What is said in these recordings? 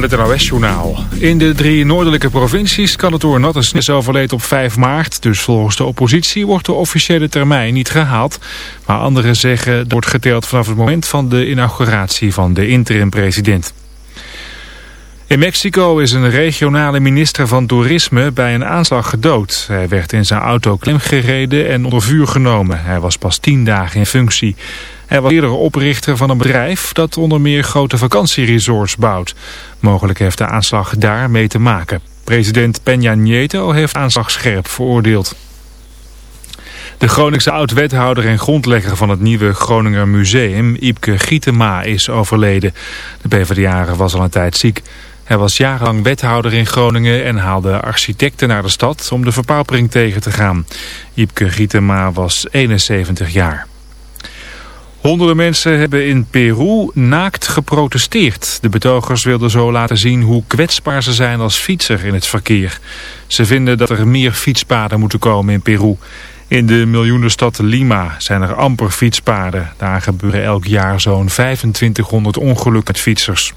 met het NOS-journaal. In de drie noordelijke provincies kan het door natte sneeuw overleed op 5 maart. Dus volgens de oppositie wordt de officiële termijn niet gehaald. Maar anderen zeggen dat wordt geteld vanaf het moment van de inauguratie van de interim-president. In Mexico is een regionale minister van toerisme bij een aanslag gedood. Hij werd in zijn auto klemgereden en onder vuur genomen. Hij was pas tien dagen in functie. Hij was eerder oprichter van een bedrijf dat onder meer grote vakantieresorts bouwt. Mogelijk heeft de aanslag daar mee te maken. President Peña Nieto heeft aanslag scherp veroordeeld. De Groningse oud-wethouder en grondlegger van het nieuwe Groninger Museum, Iepke Gietema, is overleden. De PvdA was al een tijd ziek. Hij was jarenlang wethouder in Groningen en haalde architecten naar de stad om de verpaupering tegen te gaan. Iepke Gietema was 71 jaar. Honderden mensen hebben in Peru naakt geprotesteerd. De betogers wilden zo laten zien hoe kwetsbaar ze zijn als fietser in het verkeer. Ze vinden dat er meer fietspaden moeten komen in Peru. In de miljoenenstad Lima zijn er amper fietspaden. Daar gebeuren elk jaar zo'n 2500 ongelukken met fietsers.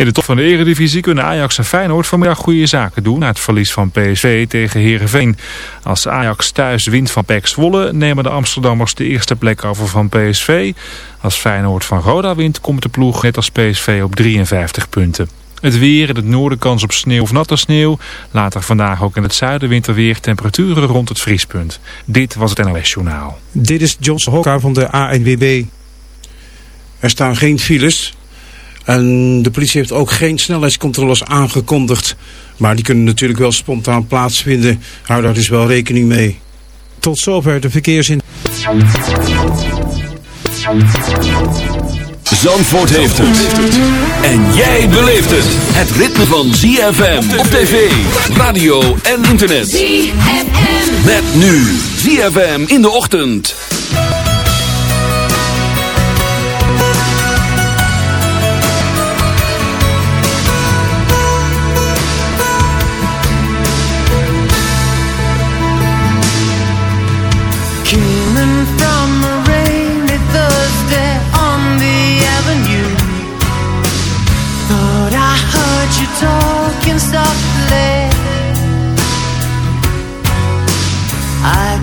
In de top van de eredivisie kunnen Ajax en Feyenoord vanmiddag goede zaken doen... na het verlies van PSV tegen Heerenveen. Als Ajax thuis wint van PEC Zwolle... nemen de Amsterdammers de eerste plek over van PSV. Als Feyenoord van Roda wint, komt de ploeg net als PSV op 53 punten. Het weer, in het noorden kans op sneeuw of natte sneeuw. Later vandaag ook in het zuiden winterweer temperaturen rond het vriespunt. Dit was het NOS Journaal. Dit is Johnson Hokka van de ANWB. Er staan geen files... En de politie heeft ook geen snelheidscontroles aangekondigd. Maar die kunnen natuurlijk wel spontaan plaatsvinden. Hou daar dus wel rekening mee. Tot zover de verkeersin. Zandvoort heeft het. En jij beleeft het. Het ritme van ZFM op tv, radio en internet. ZFM. Met nu ZFM in de ochtend.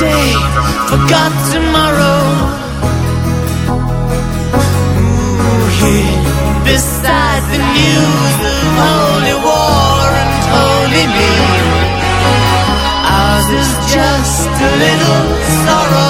today, forgot tomorrow. Ooh, here beside the news of holy war and holy need. Ours is just a little sorrow.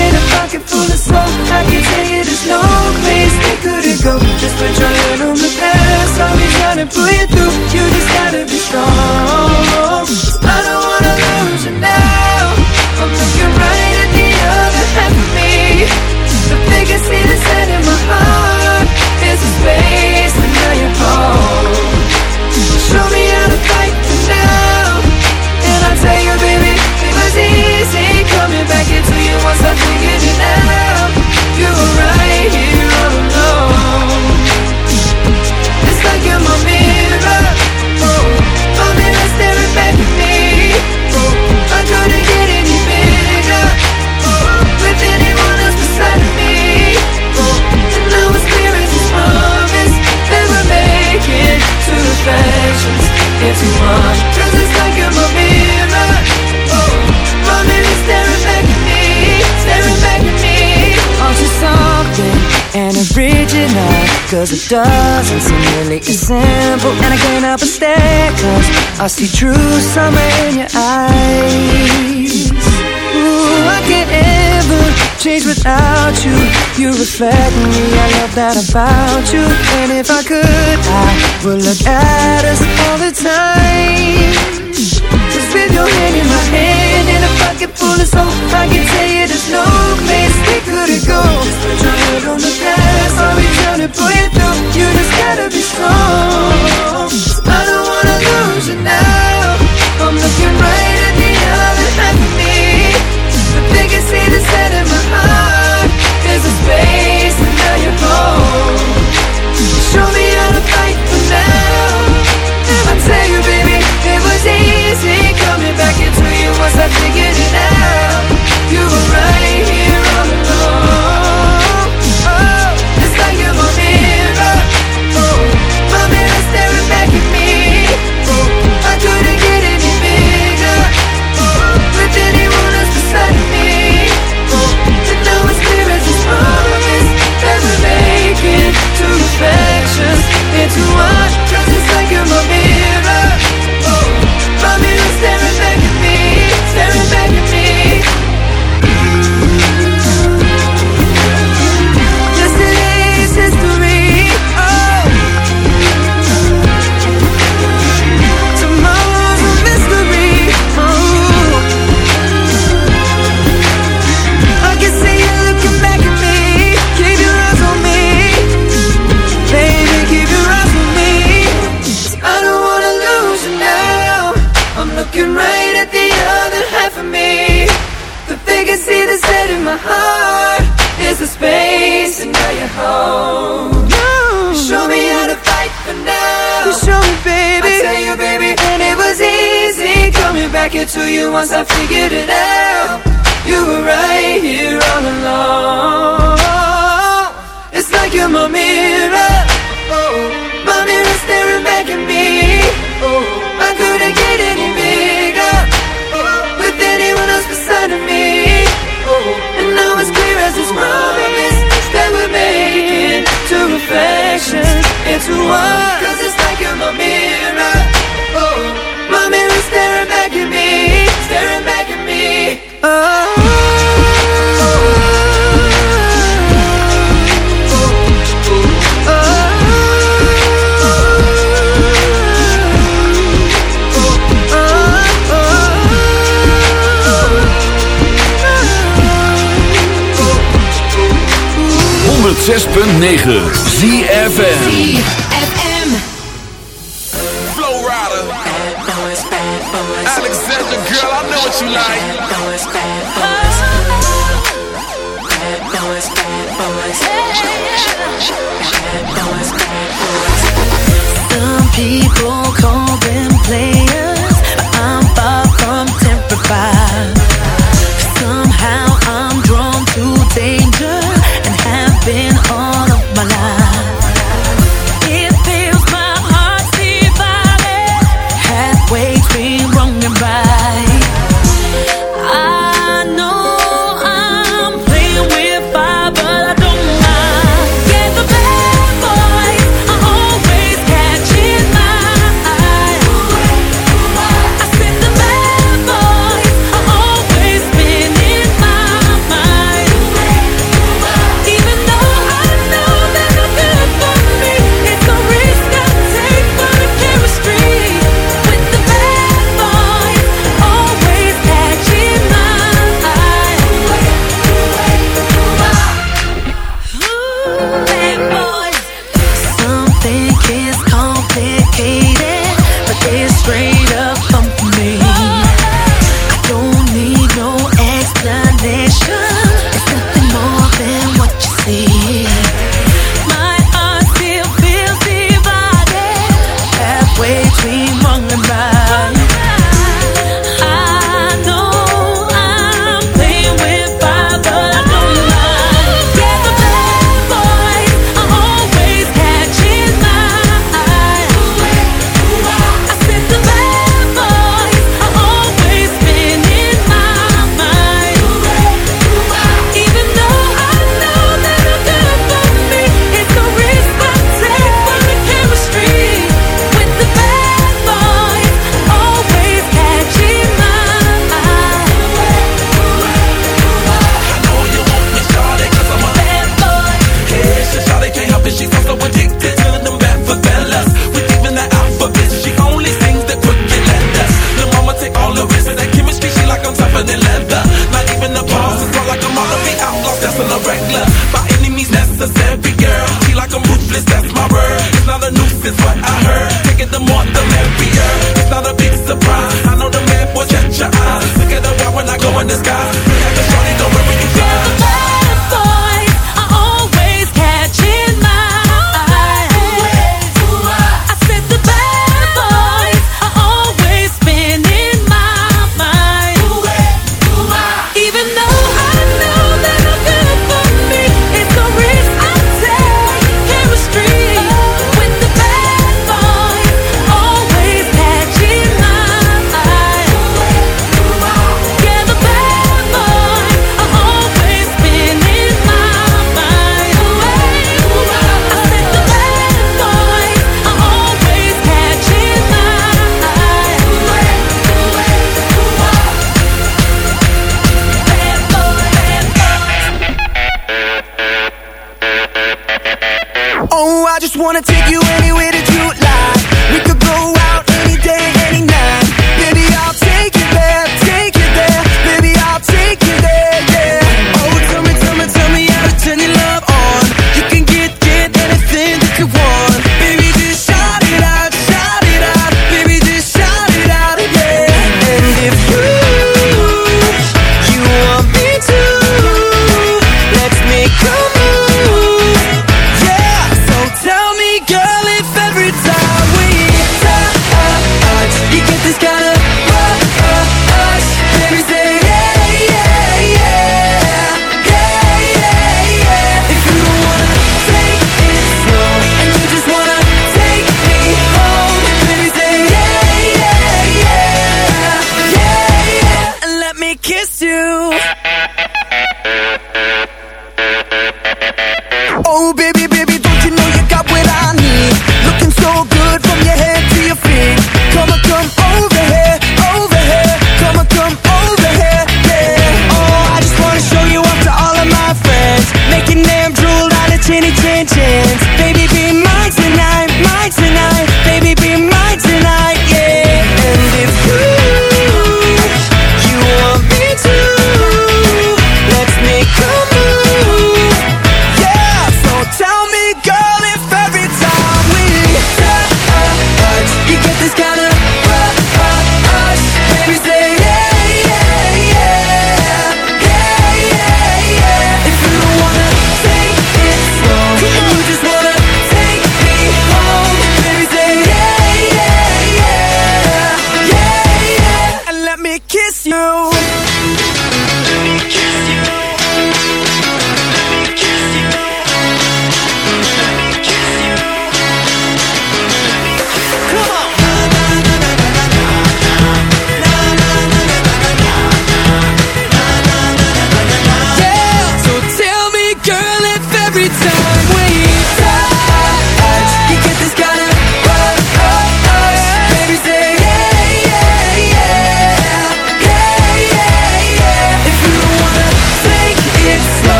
pocket full of soul I can tell you there's no place they couldn't go Just put your on the past. I'll be trying to pull you through. You just gotta be strong. I don't wanna lose you now too it's like I'm a mirror. Oh, staring back at me Staring back at me. Something and Cause it doesn't seem really as simple. And I can't help but stare Cause I see truth somewhere in your eyes change without you. You reflect me, I love that about you. And if I could, I would look at us all the time. Just with your hand in my hand And a pocket full of soul, I can tell you there's no place we couldn't go. Just put your head on the past I'll be trying to pull it through You just gotta be strong. 9.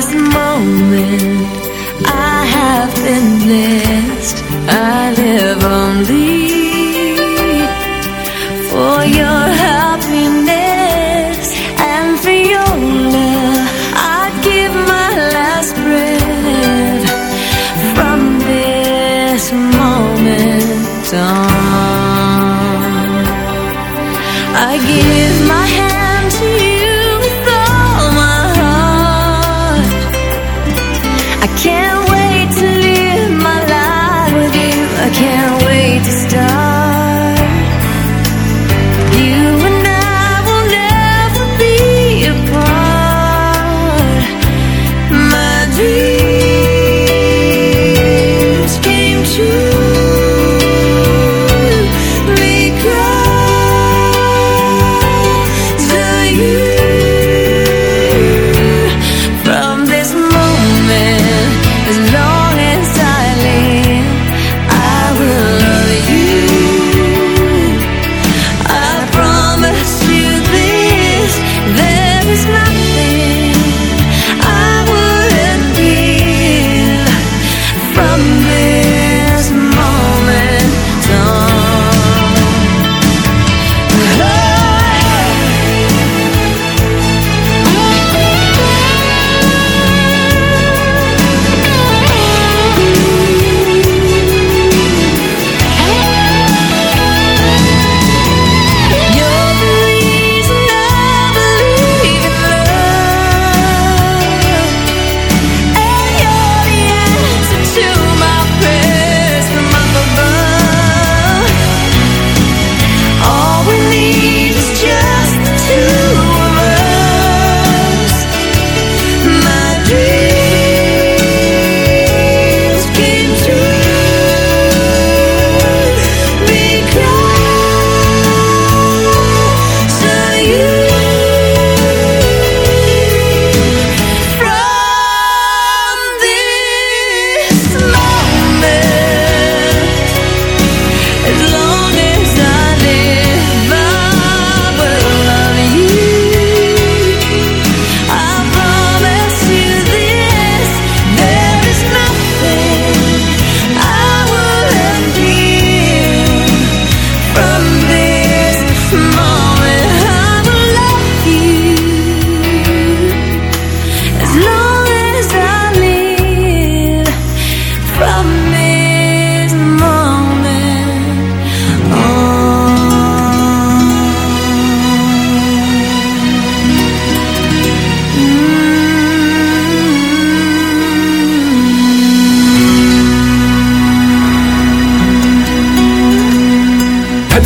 this moment. I have been blessed. I live only for your happiness and for your love. I'd give my last breath from this moment on.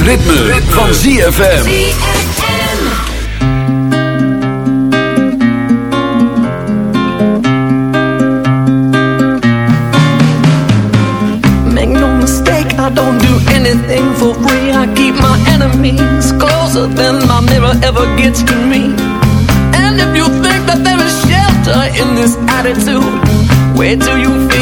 ritme, ritme. van ZFM. Make no mistake, I don't do anything for free. I keep my enemies closer than my mirror ever gets to me. And if you think that there is shelter in this attitude, where do you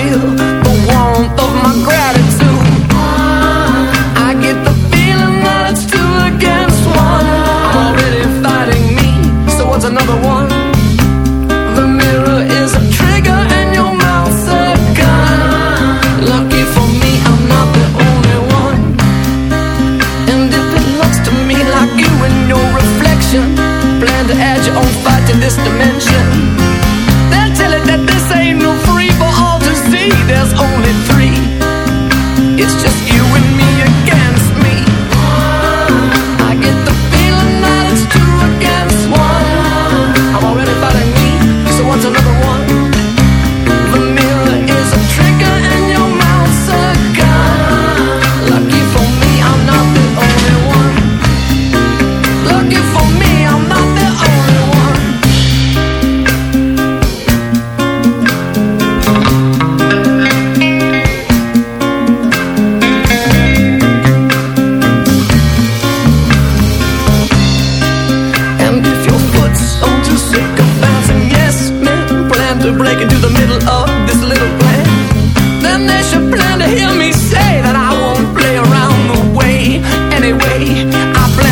I blame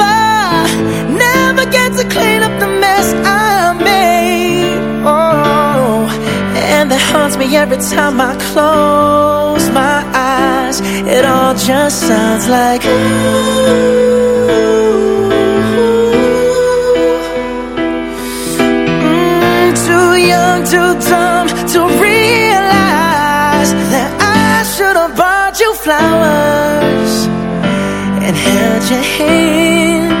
to clean up the mess I made. Oh, and that haunts me every time I close my eyes. It all just sounds like Mm, too young, too dumb to realize that I should have bought you flowers and held your hand.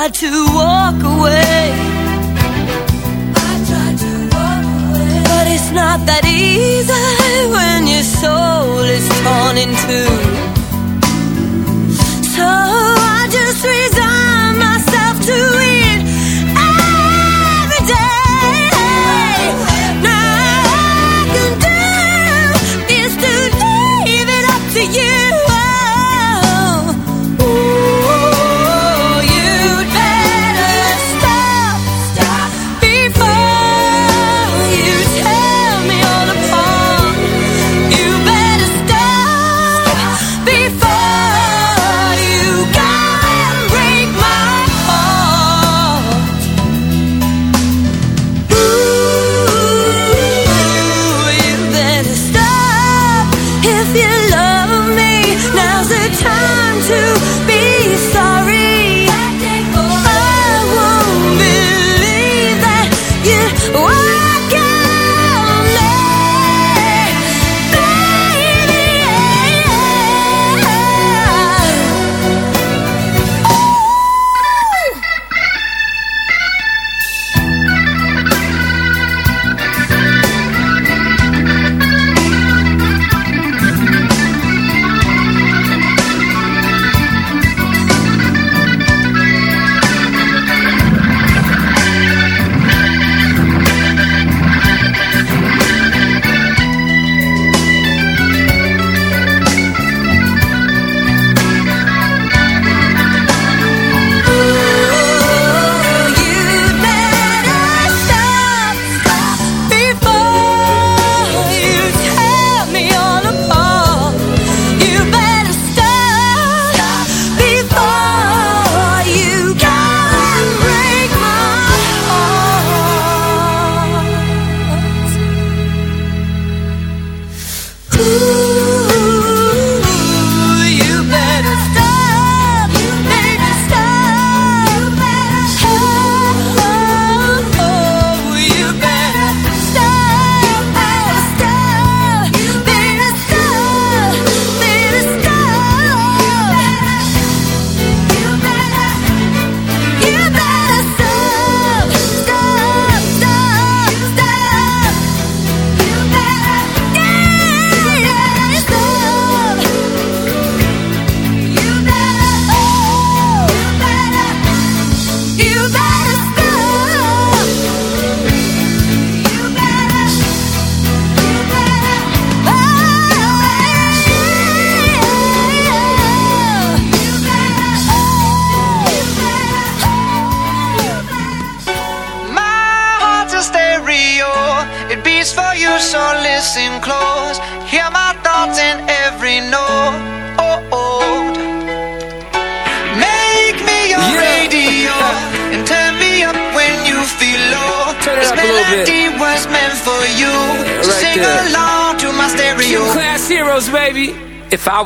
Tried to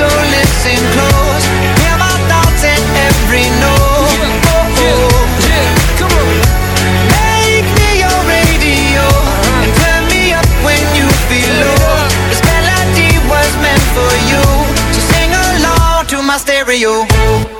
So listen close. Hear my thoughts in every note. Oh. Come on. Make me your radio uh-huh. and turn me up when you feel low. This melody was meant for you, so sing along to my stereo.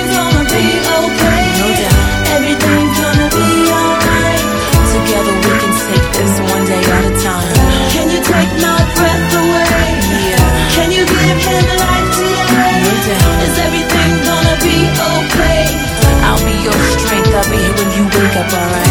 I'll be your strength. I'll be here when you wake up, alright?